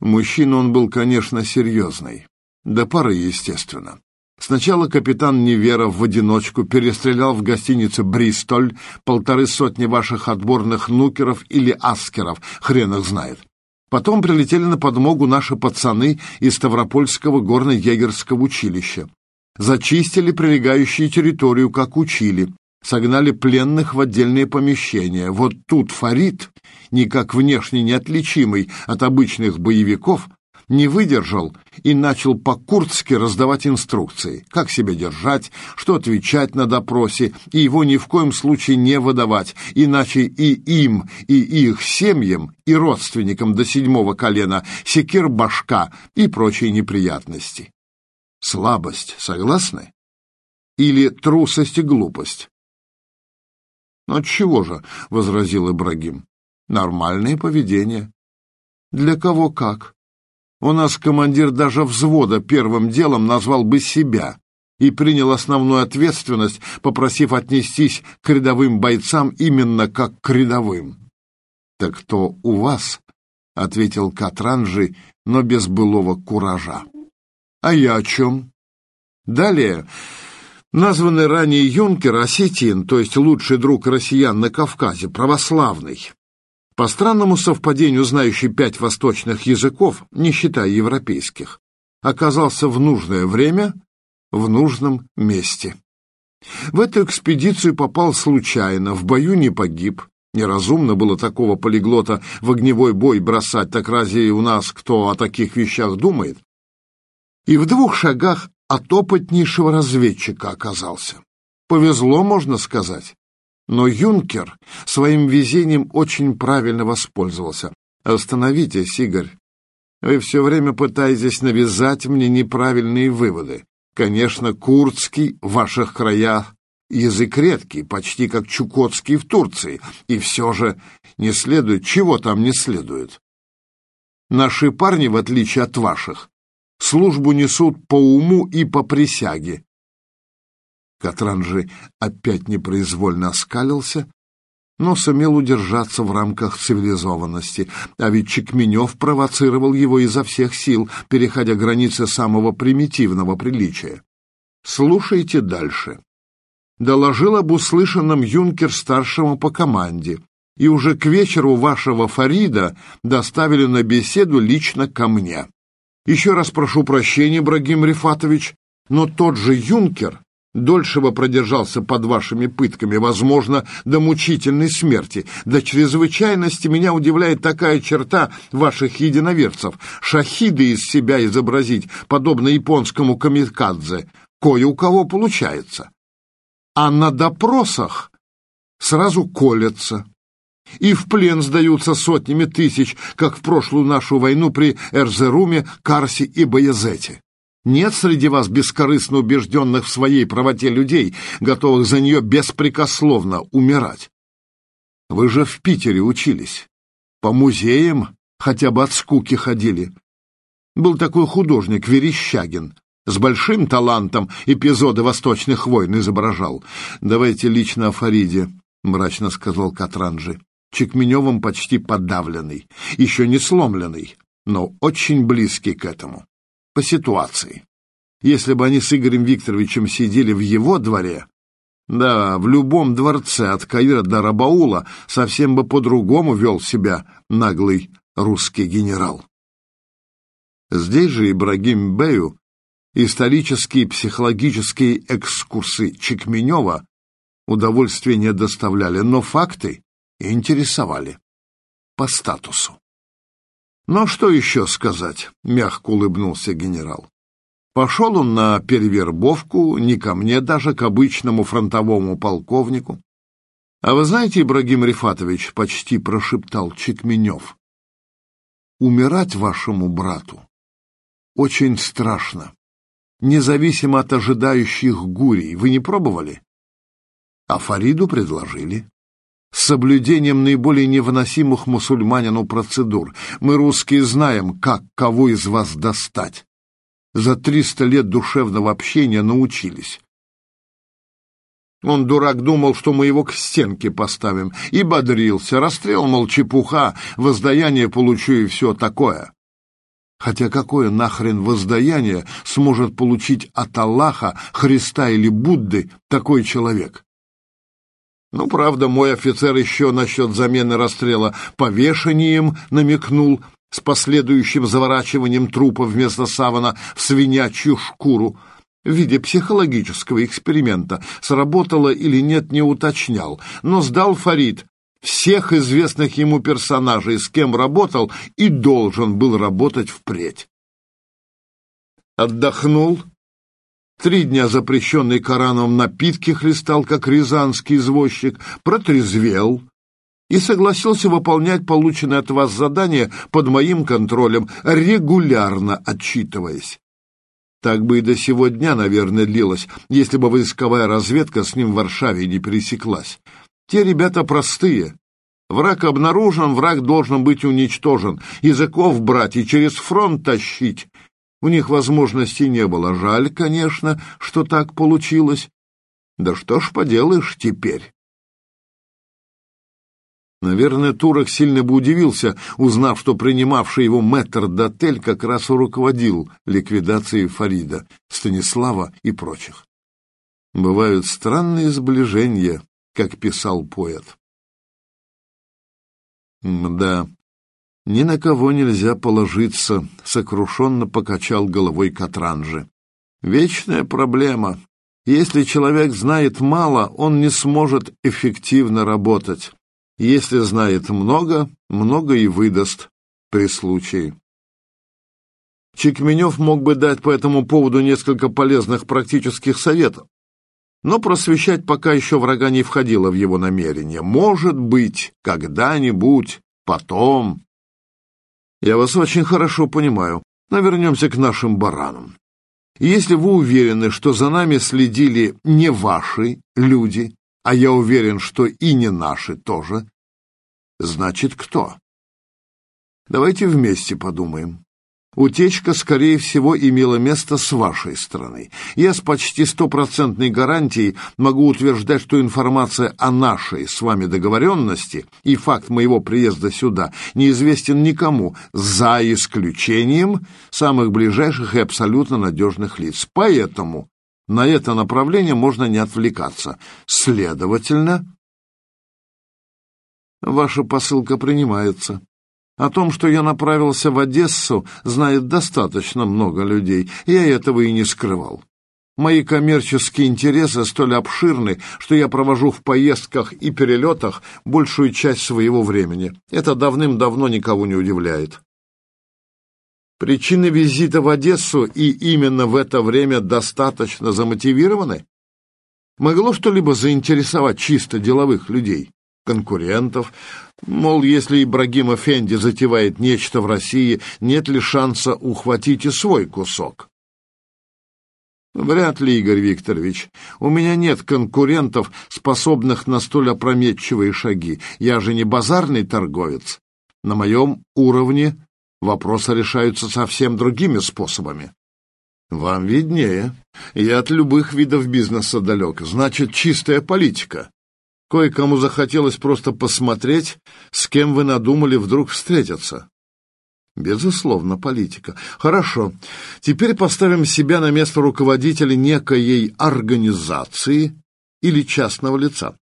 Мужчина он был, конечно, серьезный. До пары, естественно. Сначала капитан Неверов в одиночку перестрелял в гостинице «Бристоль» полторы сотни ваших отборных нукеров или аскеров, хрен их знает. Потом прилетели на подмогу наши пацаны из Ставропольского горно-егерского училища. Зачистили прилегающую территорию, как учили. Согнали пленных в отдельные помещения. Вот тут Фарид, никак внешне неотличимый от обычных боевиков, не выдержал и начал по-курдски раздавать инструкции, как себя держать, что отвечать на допросе, и его ни в коем случае не выдавать, иначе и им, и их семьям, и родственникам до седьмого колена секир башка и прочие неприятности. Слабость, согласны? Или трусость и глупость? «Ну, чего же?» — возразил Ибрагим. «Нормальное поведение». «Для кого как?» У нас командир даже взвода первым делом назвал бы себя и принял основную ответственность, попросив отнестись к рядовым бойцам именно как к рядовым. «Так кто у вас?» — ответил Катранжи, но без былого куража. «А я о чем?» Далее, названный ранее юнкер Осетин, то есть лучший друг россиян на Кавказе, православный, по странному совпадению, знающий пять восточных языков, не считая европейских, оказался в нужное время в нужном месте. В эту экспедицию попал случайно, в бою не погиб. Неразумно было такого полиглота в огневой бой бросать, так разве у нас кто о таких вещах думает? И в двух шагах от опытнейшего разведчика оказался. Повезло, можно сказать. Но юнкер своим везением очень правильно воспользовался. Остановитесь, Игорь. Вы все время пытаетесь навязать мне неправильные выводы. Конечно, курдский в ваших краях язык редкий, почти как чукотский в Турции. И все же не следует... Чего там не следует? Наши парни, в отличие от ваших, службу несут по уму и по присяге, Катранжи опять непроизвольно оскалился, но сумел удержаться в рамках цивилизованности, а ведь Чекменев провоцировал его изо всех сил, переходя границы самого примитивного приличия. «Слушайте дальше». Доложил об услышанном юнкер старшему по команде, и уже к вечеру вашего Фарида доставили на беседу лично ко мне. Еще раз прошу прощения, Брагим Рифатович, но тот же юнкер дольше бы продержался под вашими пытками, возможно, до мучительной смерти. До чрезвычайности меня удивляет такая черта ваших единоверцев. Шахиды из себя изобразить, подобно японскому камикадзе, кое у кого получается. А на допросах сразу колятся. И в плен сдаются сотнями тысяч, как в прошлую нашу войну при Эрзеруме, Карсе и Баязете. Нет среди вас бескорыстно убежденных в своей правоте людей, готовых за нее беспрекословно умирать. Вы же в Питере учились. По музеям хотя бы от скуки ходили. Был такой художник Верещагин, с большим талантом эпизоды восточных войн изображал. Давайте лично о Фариде, мрачно сказал Катранжи. Чекменевым почти подавленный, еще не сломленный, но очень близкий к этому по ситуации. Если бы они с Игорем Викторовичем сидели в его дворе, да, в любом дворце от Каира до Рабаула совсем бы по-другому вел себя наглый русский генерал. Здесь же Ибрагим Бею исторические психологические экскурсы Чекменева удовольствия не доставляли, но факты интересовали по статусу. Но что еще сказать, мягко улыбнулся генерал. Пошел он на перевербовку, не ко мне даже, к обычному фронтовому полковнику. А вы знаете, Ибрагим Рифатович, почти прошептал Чекменев, умирать вашему брату очень страшно, независимо от ожидающих гурий. Вы не пробовали? А Фариду предложили с соблюдением наиболее невыносимых мусульманину процедур. Мы, русские, знаем, как кого из вас достать. За триста лет душевного общения научились. Он, дурак, думал, что мы его к стенке поставим, и бодрился. Расстрел, мол, чепуха, воздаяние получу и все такое. Хотя какое нахрен воздаяние сможет получить от Аллаха, Христа или Будды такой человек? Ну, правда, мой офицер еще насчет замены расстрела повешением намекнул с последующим заворачиванием трупа вместо савана в свинячью шкуру. В виде психологического эксперимента сработало или нет, не уточнял, но сдал Фарид всех известных ему персонажей, с кем работал и должен был работать впредь. Отдохнул, три дня запрещенный Кораном напитки хлестал, как рязанский извозчик, протрезвел и согласился выполнять полученное от вас задание под моим контролем, регулярно отчитываясь. Так бы и до сего дня, наверное, длилось, если бы войсковая разведка с ним в Варшаве не пересеклась. Те ребята простые. Враг обнаружен, враг должен быть уничтожен. Языков брать и через фронт тащить. У них возможностей не было. Жаль, конечно, что так получилось. Да что ж поделаешь теперь? Наверное, Турок сильно бы удивился, узнав, что принимавший его мэтр Дотель как раз и руководил ликвидацией Фарида, Станислава и прочих. Бывают странные сближения, как писал поэт. Да, ни на кого нельзя положиться, сокрушенно покачал головой Катранжи. Вечная проблема. Если человек знает мало, он не сможет эффективно работать. Если знает много, много и выдаст при случае. Чекменев мог бы дать по этому поводу несколько полезных практических советов, но просвещать пока еще врага не входило в его намерение. Может быть, когда-нибудь, потом. Я вас очень хорошо понимаю, но вернемся к нашим баранам. Если вы уверены, что за нами следили не ваши люди, а я уверен, что и не наши тоже, значит кто? Давайте вместе подумаем. Утечка, скорее всего, имела место с вашей стороны. Я с почти стопроцентной гарантией могу утверждать, что информация о нашей с вами договоренности и факт моего приезда сюда неизвестен никому, за исключением самых ближайших и абсолютно надежных лиц. Поэтому на это направление можно не отвлекаться. Следовательно, ваша посылка принимается. О том, что я направился в Одессу, знает достаточно много людей. Я этого и не скрывал. Мои коммерческие интересы столь обширны, что я провожу в поездках и перелетах большую часть своего времени. Это давным-давно никого не удивляет. Причины визита в Одессу и именно в это время достаточно замотивированы? Могло что-либо заинтересовать чисто деловых людей? Конкурентов, мол, если Ибрагим Эфенди затевает нечто в России, нет ли шанса ухватить и свой кусок? Вряд ли, Игорь Викторович. У меня нет конкурентов, способных на столь опрометчивые шаги. Я же не базарный торговец. На моем уровне вопросы решаются совсем другими способами. Вам виднее. Я от любых видов бизнеса далек. Значит, чистая политика. Кое-кому захотелось просто посмотреть, с кем вы надумали вдруг встретиться. Безусловно, политика. Хорошо. Теперь поставим себя на место руководителя некоей организации или частного лица.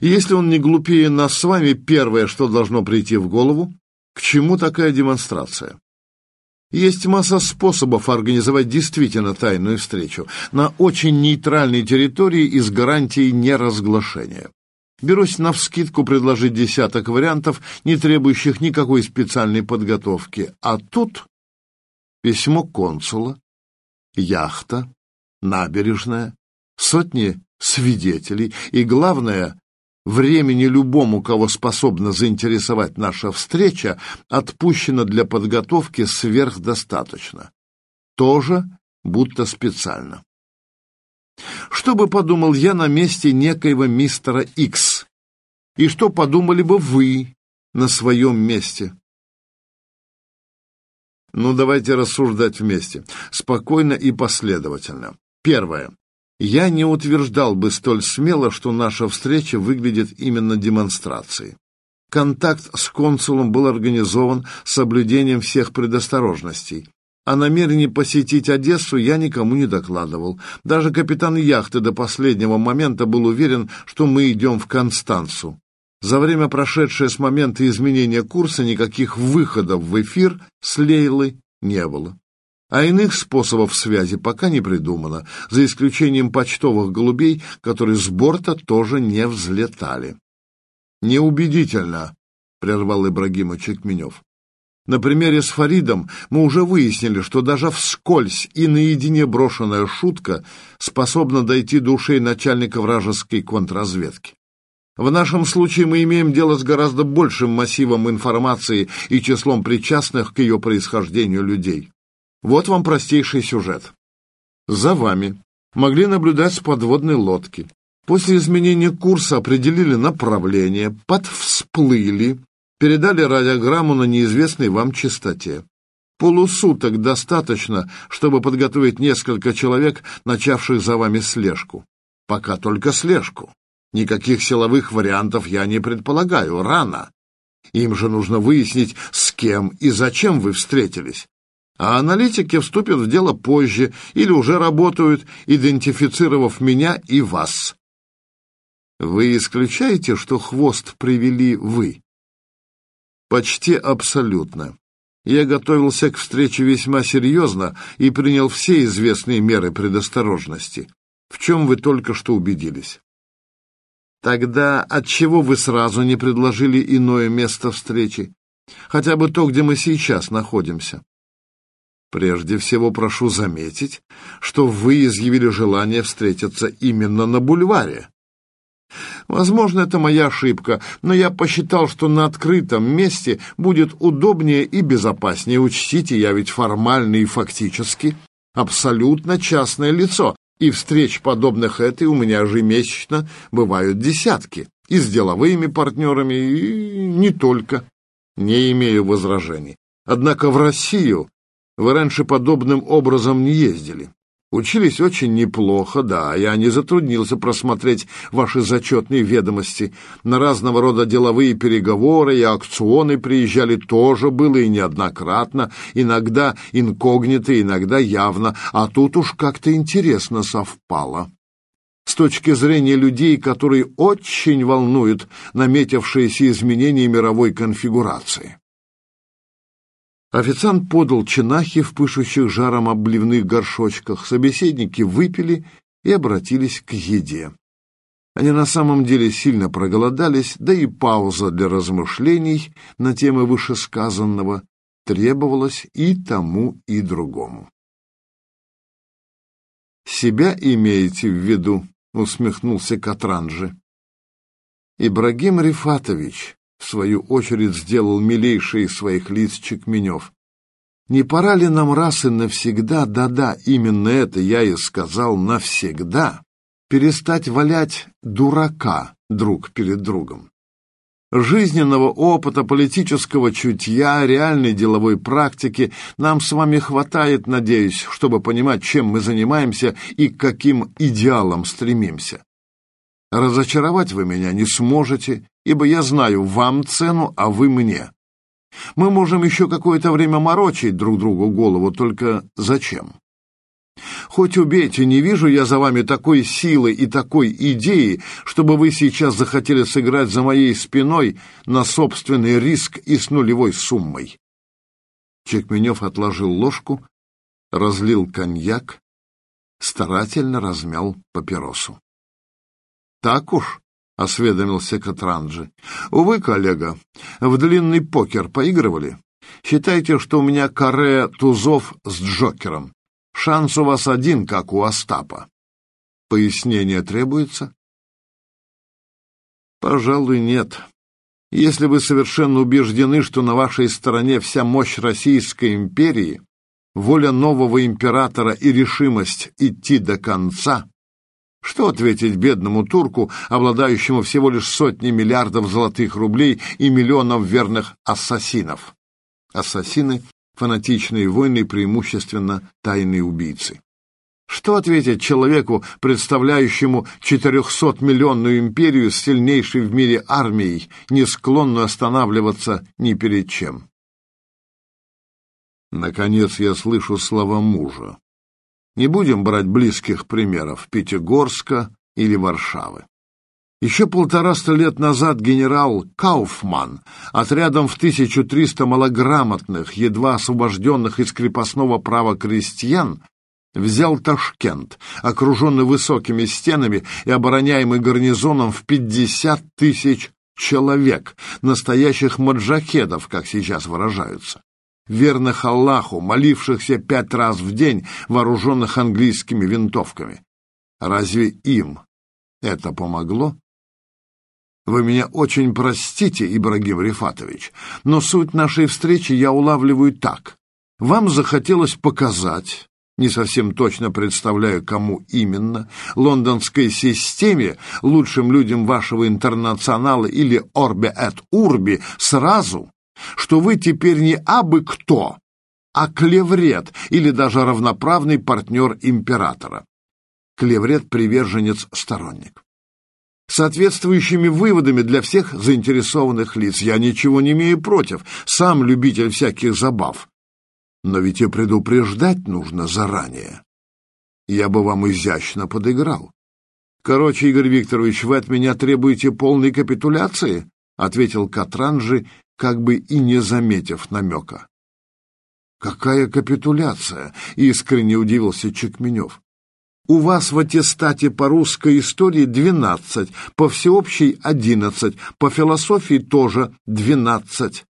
если он не глупее нас с вами, первое, что должно прийти в голову, к чему такая демонстрация? Есть масса способов организовать действительно тайную встречу на очень нейтральной территории и с гарантией неразглашения. Берусь навскидку предложить десяток вариантов, не требующих никакой специальной подготовки. А тут письмо консула, яхта, набережная, сотни свидетелей и, главное, времени любому, кого способна заинтересовать наша встреча, отпущено для подготовки сверхдостаточно. Тоже будто специально. Что бы подумал я на месте некоего мистера Икс? И что подумали бы вы на своем месте? Ну, давайте рассуждать вместе, спокойно и последовательно. Первое. Я не утверждал бы столь смело, что наша встреча выглядит именно демонстрацией. Контакт с консулом был организован соблюдением всех предосторожностей. О намерении посетить Одессу я никому не докладывал. Даже капитан яхты до последнего момента был уверен, что мы идем в Констанцу. За время, прошедшее с момента изменения курса, никаких выходов в эфир с Лейлой не было. А иных способов связи пока не придумано, за исключением почтовых голубей, которые с борта тоже не взлетали. «Неубедительно», — прервал Ибрагима Чекменев. На примере с Фаридом мы уже выяснили, что даже вскользь и наедине брошенная шутка способна дойти до ушей начальника вражеской контрразведки. В нашем случае мы имеем дело с гораздо большим массивом информации и числом причастных к ее происхождению людей. Вот вам простейший сюжет. За вами могли наблюдать с подводной лодки. После изменения курса определили направление, подвсплыли, передали радиограмму на неизвестной вам частоте. Полусуток достаточно, чтобы подготовить несколько человек, начавших за вами слежку. Пока только слежку. Никаких силовых вариантов я не предполагаю. Рано. Им же нужно выяснить, с кем и зачем вы встретились. А аналитики вступят в дело позже или уже работают, идентифицировав меня и вас. Вы исключаете, что хвост привели вы? Почти абсолютно. Я готовился к встрече весьма серьезно и принял все известные меры предосторожности, в чем вы только что убедились. Тогда отчего вы сразу не предложили иное место встречи? Хотя бы то, где мы сейчас находимся. Прежде всего прошу заметить, что вы изъявили желание встретиться именно на бульваре. Возможно, это моя ошибка, но я посчитал, что на открытом месте будет удобнее и безопаснее. Учтите, я ведь формально и фактически абсолютно частное лицо, и встреч, подобных этой, у меня ежемесячно бывают десятки. И с деловыми партнерами, и не только. Не имею возражений. Однако в Россию вы раньше подобным образом не ездили. Учились очень неплохо, да, я не затруднился просмотреть ваши зачетные ведомости. На разного рода деловые переговоры и аукционы приезжали тоже было и неоднократно, иногда инкогнито, иногда явно, а тут уж как-то интересно совпало. С точки зрения людей, которые очень волнуют наметившиеся изменения мировой конфигурации. Официант подал чинахи в пышущих жаром обливных горшочках. Собеседники выпили и обратились к еде. Они на самом деле сильно проголодались, да и пауза для размышлений на темы вышесказанного требовалась и тому, и другому. «Себя имеете в виду?» — усмехнулся Катранжи. «Ибрагим Рифатович, в свою очередь сделал милейший из своих лиц Чекменев. Не пора ли нам раз и навсегда, да-да, именно это я и сказал навсегда, перестать валять дурака друг перед другом? Жизненного опыта, политического чутья, реальной деловой практики нам с вами хватает, надеюсь, чтобы понимать, чем мы занимаемся и к каким идеалам стремимся. Разочаровать вы меня не сможете, ибо я знаю вам цену, а вы мне. Мы можем еще какое-то время морочить друг другу голову, только зачем? Хоть убейте, не вижу я за вами такой силы и такой идеи, чтобы вы сейчас захотели сыграть за моей спиной на собственный риск и с нулевой суммой. Чекменев отложил ложку, разлил коньяк, старательно размял папиросу. Так уж, — осведомился Катранджи. Увы, коллега, в длинный покер поигрывали? Считайте, что у меня каре тузов с Джокером. Шанс у вас один, как у Остапа. Пояснение требуется? Пожалуй, нет. Если вы совершенно убеждены, что на вашей стороне вся мощь Российской империи, воля нового императора и решимость идти до конца, что ответить бедному турку, обладающему всего лишь сотней миллиардов золотых рублей и миллионов верных ассасинов? Ассасины — фанатичные войны, преимущественно тайные убийцы. Что ответить человеку, представляющему 400-миллионную империю с сильнейшей в мире армией, не склонную останавливаться ни перед чем? Наконец я слышу слова мужа. Не будем брать близких примеров Пятигорска или Варшавы. Еще полтораста лет назад генерал Кауфман отрядом в 1300 малограмотных, едва освобожденных из крепостного права крестьян взял Ташкент, окруженный высокими стенами и обороняемый гарнизоном в 50 тысяч человек, настоящих маджахедов, как сейчас выражаются, верных Аллаху, молившихся пять раз в день, вооруженных английскими винтовками. Разве им это помогло? Вы меня очень простите, Ибрагим Рифатович, но суть нашей встречи я улавливаю так. Вам захотелось показать, не совсем точно представляю, кому именно, лондонской системе, лучшим людям вашего интернационала или Орбе эт Урби, сразу, что вы теперь не абы кто, а клеврет или даже равноправный партнер императора. Клеврет — приверженец-сторонник соответствующими выводами для всех заинтересованных лиц. Я ничего не имею против, сам любитель всяких забав. Но ведь и предупреждать нужно заранее. Я бы вам изящно подыграл. Короче, Игорь Викторович, вы от меня требуете полной капитуляции? Ответил Катранжи, как бы и не заметив намека. Какая капитуляция? Искренне удивился Чекменев. У вас в аттестате по русской истории двенадцать, по всеобщей одиннадцать, по философии тоже двенадцать.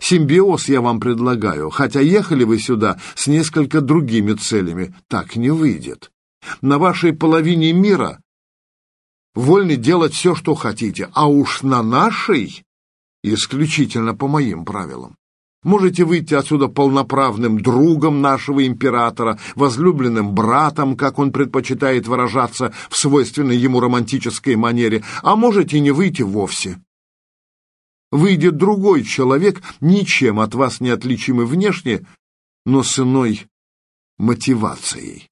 Симбиоз я вам предлагаю, хотя ехали вы сюда с несколько другими целями. Так не выйдет. На вашей половине мира вольны делать все, что хотите, а уж на нашей исключительно по моим правилам. Можете выйти отсюда полноправным другом нашего императора, возлюбленным братом, как он предпочитает выражаться в свойственной ему романтической манере, а можете не выйти вовсе выйдет другой человек, ничем от вас не отличимый внешне, но с иной мотивацией.